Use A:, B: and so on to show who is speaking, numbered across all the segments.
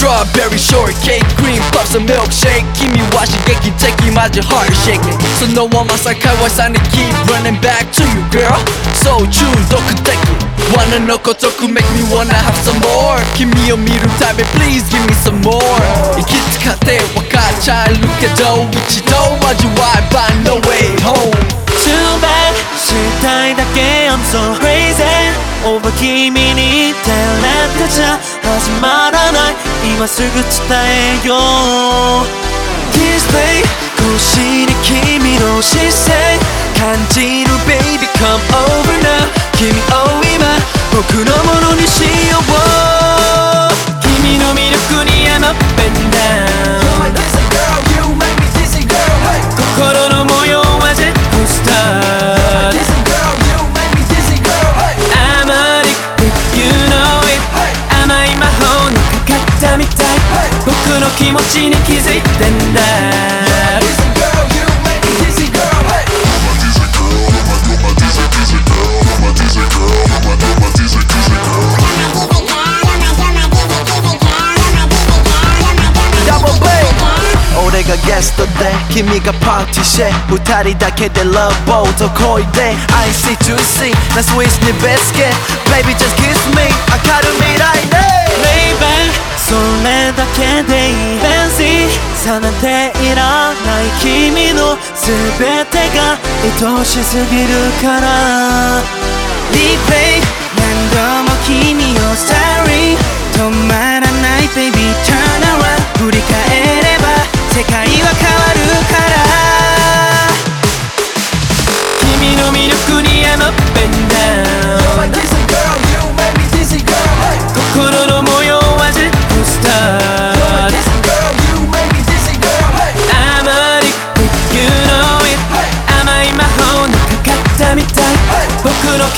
A: Strawberry shortcake, cream puffs and milkshake. Kimi wa shigeki taking my heart shaking. So no one must I sign to keep running back to you girl. So true, dokuteki. Wanna know kotoku make me wanna have some more. Kimi o miru time please give me some more. 生き つかって分かっちゃえるけど一度味わえば no way home
B: Too bad したいだけ I'm so crazy over 君に照れてちゃ始まらない今すぐ伝えよう Display 腰に君の視線感じる baby come over now 君 気持ちに気づいてんだ
C: Oh my dizzy girl, oh my, oh my dizzy, dizzy girl.
D: You're my dizzy girl, you're my, you're my dizzy, dizzy girl, you're my dizzy girl, you're my, you're my
A: Double
D: dizzy,
A: bass.
D: dizzy girl.
B: 俺がゲストで君がパーティーシェ二人だけでラブボートこいで I see to see なスイスにベスケ Baby just kiss me 明る未来ね Baby それだけでいいフェンシーさなんていらない君の全てが愛しすぎるから。Replay 何度も君をスターリー止ま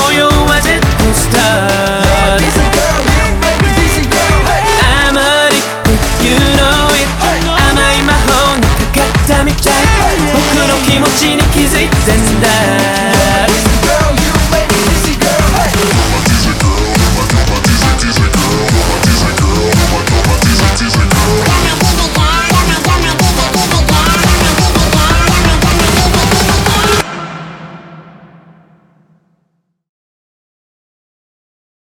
B: for your